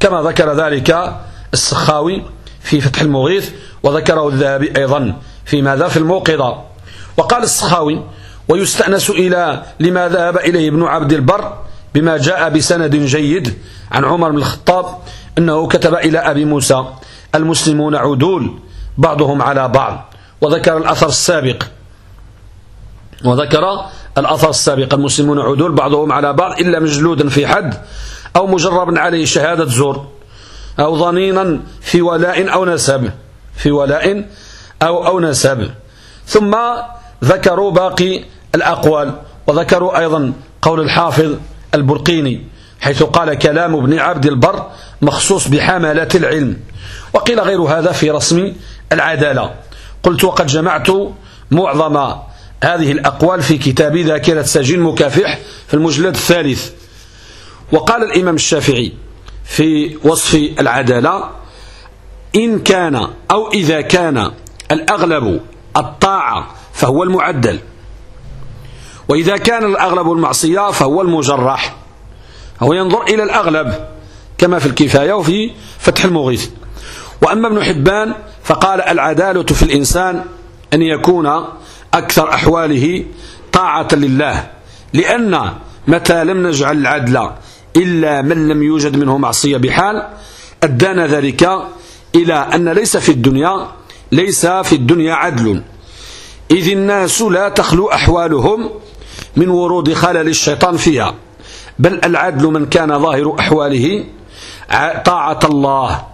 كما ذكر ذلك السخاوي في فتح المغيث وذكره الذهبي أيضا في ماذا في الموقظة. وقال السخاوي ويستأنس إلى لما ذهب إليه ابن عبد البر بما جاء بسند جيد عن عمر بن الخطاب أنه كتب إلى أبي موسى المسلمون عدول بعضهم على بعض وذكر الأثر السابق وذكر الأثر السابق المسلمون عدول بعضهم على بعض إلا مجلودا في حد أو مجربا عليه شهادة زور أو ظنينا في ولاء أو نسب في ولاء أو, أو نسب. ثم ذكروا باقي الأقوال وذكروا أيضا قول الحافظ البرقيني حيث قال كلام ابن عبد البر مخصوص بحملة العلم. وقيل غير هذا في رسم العدالة. قلت وقد جمعت معظم هذه الأقوال في كتاب ذاكرة سجين مكافح في المجلد الثالث. وقال الإمام الشافعي في وصف العدالة إن كان أو إذا كان الأغلب الطاعة فهو المعدل. وإذا كان الأغلب المعصية فهو المجرح. هو ينظر إلى الأغلب كما في الكفاية وفي فتح المغيث. وأما ابن حبان فقال العدالة في الإنسان أن يكون أكثر أحواله طاعة لله لأن متى لم نجعل العدل إلا من لم يوجد منه معصية بحال أدانا ذلك إلى أن ليس في الدنيا ليس في الدنيا عدل. إذ الناس لا تخلو أحوالهم من ورود خلل الشيطان فيها. بل العدل من كان ظاهر أحواله طاعة الله.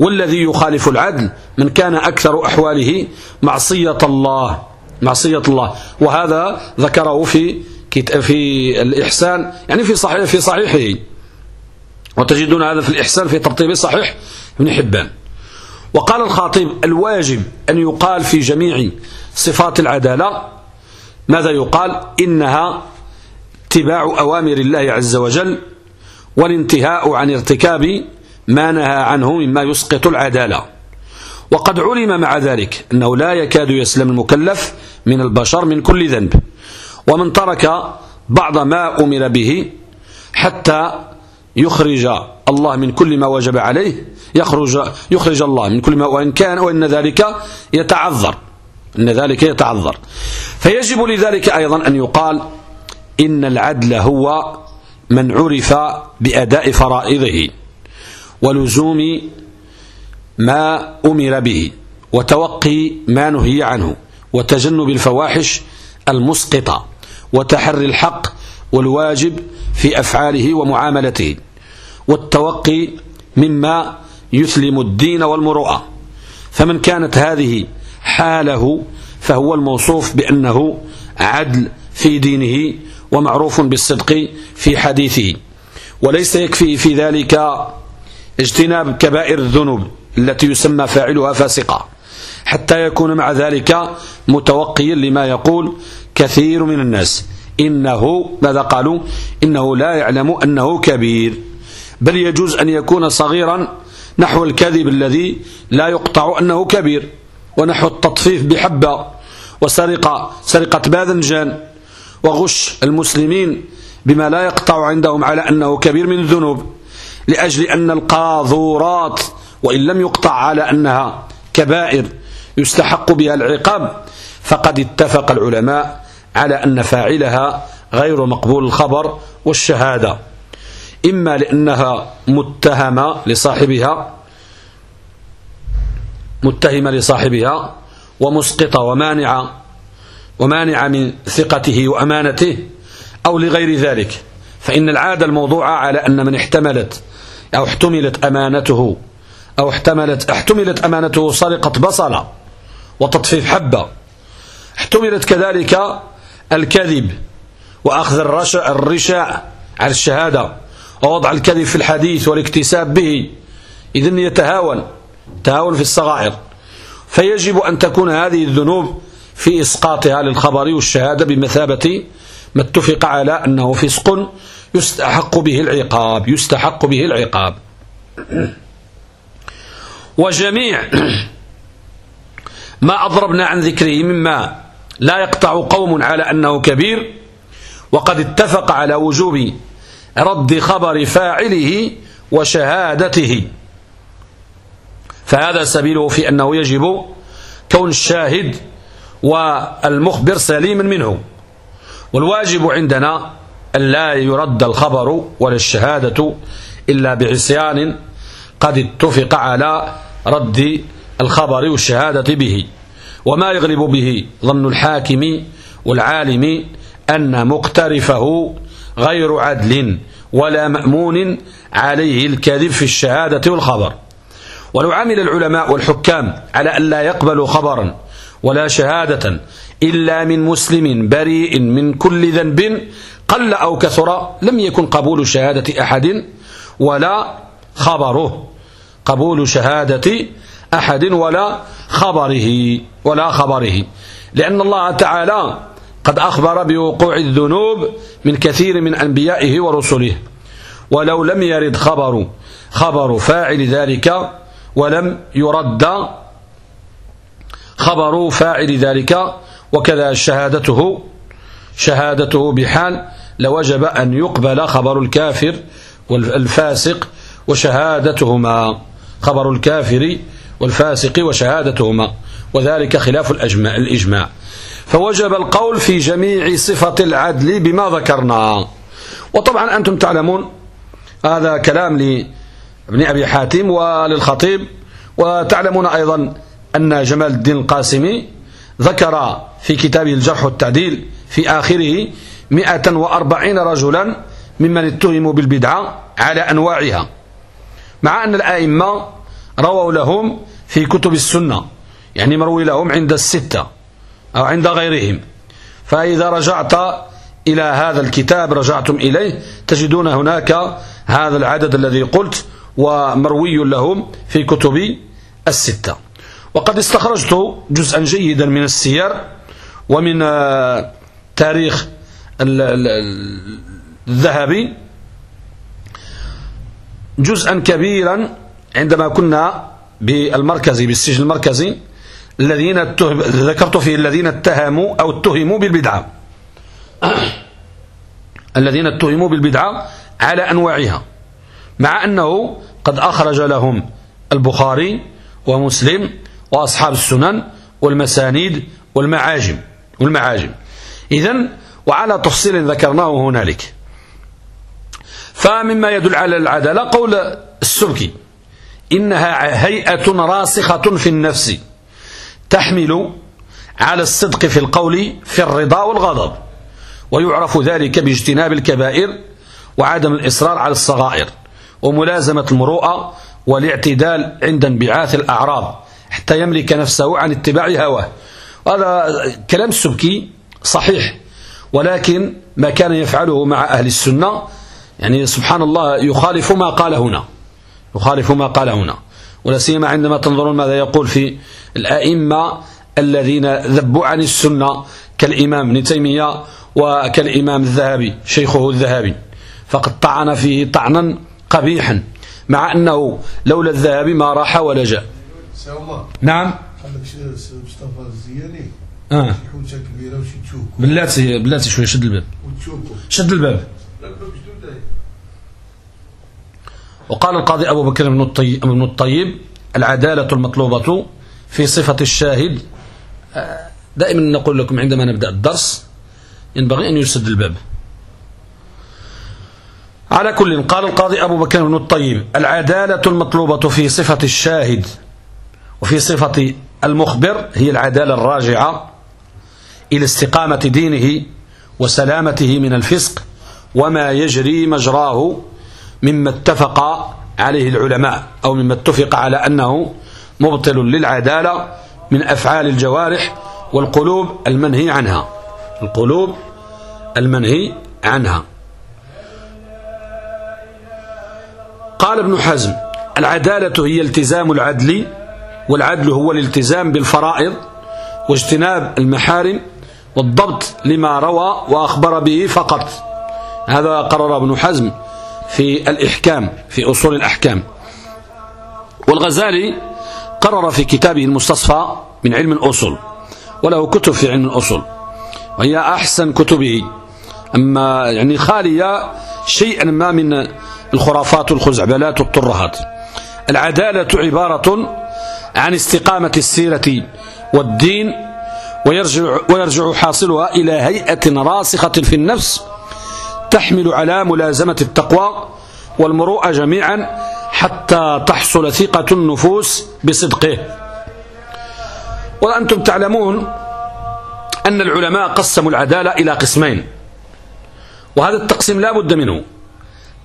والذي يخالف العدل من كان أكثر أحواله معصية الله. معصية الله. وهذا ذكره في في الإحسان يعني في صحيح في صحيحه. وتجدون هذا في الإحسان في ترتيب صحيح ابن حبان. وقال الخاطب الواجب أن يقال في جميع صفات العدالة. ماذا يقال؟ إنها اتباع أوامر الله عز وجل والانتهاء عن ارتكاب ما نهى عنه مما يسقط العدالة. وقد علم مع ذلك أنه لا يكاد يسلم المكلف من البشر من كل ذنب. ومن ترك بعض ما أمر به حتى يخرج الله من كل ما وجب عليه يخرج يخرج الله من كل ما وإن كان وإن ذلك يتعذر. أن ذلك يتعذر. فيجب لذلك أيضا أن يقال إن العدل هو من عرف بأداء فرائضه ولزوم ما أمر به وتوقي ما نهي عنه وتجنب الفواحش المسقطة وتحري الحق والواجب في أفعاله ومعاملته والتوقي مما يسلم الدين والمروءة. فمن كانت هذه حاله فهو الموصوف بأنه عدل في دينه ومعروف بالصدق في حديثه. وليس يكفي في ذلك اجتناب كبائر الذنوب التي يسمى فاعلها فاسقة حتى يكون مع ذلك متوقيا لما يقول كثير من الناس إنه ماذا قالوا؟ إنه لا يعلم أنه كبير. بل يجوز أن يكون صغيرا نحو الكذب الذي لا يقطع أنه كبير. ونحو التطفيف بحبة وسرقة سرقة باذنجان وغش المسلمين بما لا يقطع عندهم على أنه كبير من الذنوب لأجل أن القاذورات وإن لم يقطع على أنها كبائر يستحق بها العقاب فقد اتفق العلماء على أن فاعلها غير مقبول الخبر والشهادة إما لأنها متهمة لصاحبها متهمة لصاحبها ومسقطة ومانعة ومانعة من ثقته وأمانته أو لغير ذلك. فإن العادة الموضوعة على أن من احتملت أو احتملت أمانته أو احتملت احتملت أمانته سرقة بصلة وتطفيف حبة. احتملت كذلك الكذب وأخذ الرشاء على الشهادة ووضع الكذب في الحديث والاكتساب به. إذن يتهاون. تهاون في الصغائر. فيجب أن تكون هذه الذنوب في إسقاطها للخبر والشهادة بمثابة ما اتفق على أنه فسق يستحق به العقاب يستحق به العقاب. وجميع ما أضربنا عن ذكره مما لا يقطع قوم على أنه كبير وقد اتفق على وجوب رد خبر فاعله وشهادته. فهذا سبيله في أنه يجب كون الشاهد والمخبر سليما منه. والواجب عندنا أن لا يرد الخبر ولا الشهادة إلا بعصيان قد اتفق على رد الخبر والشهادة به. وما يغلب به ظن الحاكم والعالم أن مقترفه غير عدل ولا مأمون عليه الكذب في الشهادة والخبر. ولو عمل العلماء والحكام على أن لا يقبلوا خبرا ولا شهادة إلا من مسلم بريء من كل ذنب قل أو كثر لم يكن قبول شهادة أحد ولا خبره. قبول شهادة أحد ولا خبره ولا خبره. لأن الله تعالى قد أخبر بوقوع الذنوب من كثير من أنبيائه ورسله. ولو لم يرد خبر خبر فاعل ذلك ولم يرد خبر فاعل ذلك وكذا شهادته شهادته بحال لوجب أن يقبل خبر الكافر والفاسق وشهادتهما خبر الكافر والفاسق وشهادتهما وذلك خلاف الإجماع فوجب القول في جميع صفة العدل بما ذكرنا. وطبعا أنتم تعلمون هذا كلام لابن أبي حاتم وللخطيب وتعلمون أيضا أن جمال الدين القاسمي ذكر في كتابه الجرح والتعديل في آخره 140 رجلا ممن اتهموا بالبدعة على أنواعها مع أن الآئمة رووا لهم في كتب السنة يعني مروي لهم عند الستة أو عند غيرهم. فإذا رجعت إلى هذا الكتاب رجعتم إليه تجدون هناك هذا العدد الذي قلت ومروي لهم في كتب الستة. وقد استخرجت جزءا جيدا من السير ومن آه، تاريخ الذهبي. جزءا كبيرا عندما كنا بالمركزي بالسجن المركزي الذين ذكرت فيه الذين اتهموا أو اتهموا بالبدعة. الذين اتهموا بالبدعة على أنواعها. مع أنه قد أخرج لهم البخاري ومسلم وأصحاب السنن والمسانيد والمعاجم والمعاجم. إذن وعلى تفصيل ذكرناه هنالك. فمما يدل على العدالة قول السبكي إنها هيئة راسخة في النفس تحمل على الصدق في القول في الرضا والغضب ويعرف ذلك باجتناب الكبائر وعدم الإصرار على الصغائر. وملازمة المروءة والاعتدال عند انبعاث الأعراض حتى يملك نفسه عن اتباع هواه. هذا كلام السبكي صحيح ولكن ما كان يفعله مع أهل السنة يعني سبحان الله يخالف ما قال هنا يخالف ما قال هنا. ولا سيما عندما تنظرون ماذا يقول في الأئمة الذين ذبوا عن السنة كالإمام ابن تيمية وكالإمام الذهبي شيخه الذهبي. فقد طعن فيه طعنا قبيحا مع أنه لولا الذهبي ما راح ولا جاء. نعم. مصطفى الزياني آه. حوتة كبيرة وشي تشوكو بلاتي بلاتي شوية شد الباب. شد الباب. وقال القاضي أبو بكر بن الطيب, بن الطيب العدالة المطلوبة في صفة الشاهد. آه، دائما نقول لكم عندما نبدأ الدرس ينبغي أن يسد الباب. على كل قال القاضي أبو بكر بن الطيب العدالة المطلوبة في صفة الشاهد وفي صفة المخبر هي العدالة الراجعة إلى استقامة دينه وسلامته من الفسق وما يجري مجراه مما اتفق عليه العلماء أو مما اتفق على أنه مبطل للعدالة من أفعال الجوارح والقلوب المنهي عنها القلوب المنهي عنها. قال ابن حزم العدالة هي التزام العدل والعدل هو الالتزام بالفرائض واجتناب المحارم والضبط لما روى وأخبر به فقط. هذا قرر ابن حزم في الإحكام في أصول الأحكام. والغزالي قرر في كتابه المستصفى من علم الأصول وله كتب في علم الأصول وهي أحسن كتبه. أما يعني خالية شيئا ما من الخرافات والخزعبلات والطرهات العدالة عبارة عن استقامة السيرة والدين ويرجع, ويرجع حاصلها إلى هيئة راسخة في النفس تحمل على ملازمة التقوى والمروءة جميعا حتى تحصل ثقة النفوس بصدقه. وأنتم تعلمون أن العلماء قسموا العدالة إلى قسمين وهذا التقسيم لا بد منه.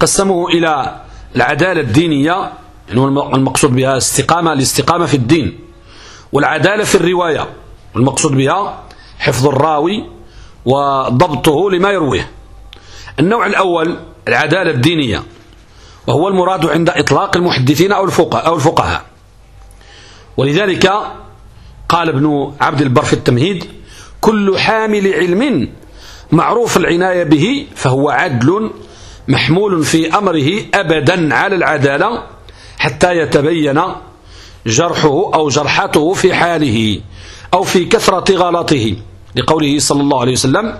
قسموه إلى العدالة الدينية يعني المقصود بها استقامة الاستقامة في الدين والعدالة في الرواية والمقصود بها حفظ الراوي وضبطه لما يرويه. النوع الأول العدالة الدينية وهو المراد عند إطلاق المحدثين أو الفقهاء, أو الفقهاء. ولذلك قال ابن عبد البر في التمهيد كل حامل علم معروف العناية به فهو عدل محمول في أمره أبدا على العدالة حتى يتبين جرحه أو جرحته في حاله أو في كثرة غلطه. لقوله صلى الله عليه وسلم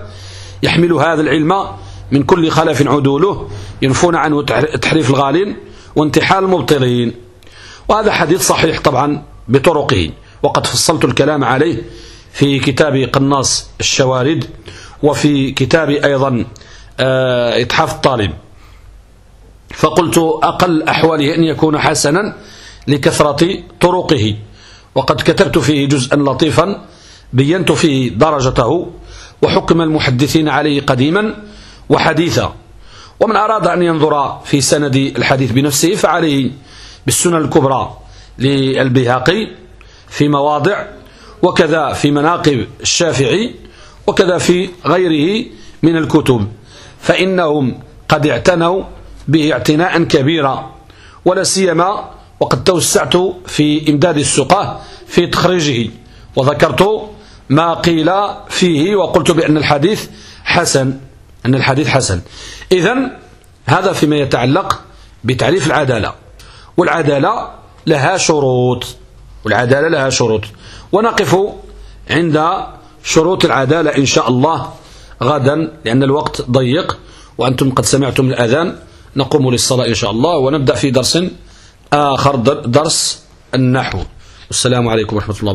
يحمل هذا العلم من كل خلف عدوله ينفون عنه تحريف الغالين وانتحال المبطلين. وهذا حديث صحيح طبعا بطرقه. وقد فصلت الكلام عليه في كتاب قناص الشوارد وفي كتاب أيضا إتحاف الطالب. فقلت أقل أحواله أن يكون حسنا لكثرة طرقه. وقد كتبت فيه جزءا لطيفا بينت فيه درجته وحكم المحدثين عليه قديما وحديثا. ومن أراد أن ينظر في سند الحديث بنفسه فعليه بالسنن الكبرى للبهاقي في مواضع وكذا في مناقب الشافعي وكذا في غيره من الكتب. فإنهم قد اعتنوا به اعتناء كبيرا ولا سيما وقد توسعت في إمداد السقاه في تخريجه. وذكرت ما قيل فيه وقلت بأن الحديث حسن أن الحديث حسن. إذن هذا فيما يتعلق بتعريف العدالة. والعدالة لها شروط والعدالة لها شروط. ونقف عند شروط العدالة إن شاء الله. غدا لأن الوقت ضيق وأنتم قد سمعتم الأذان. نقوم للصلاة إن شاء الله ونبدأ في درس آخر درس النحو. السلام عليكم ورحمة الله وبركاته.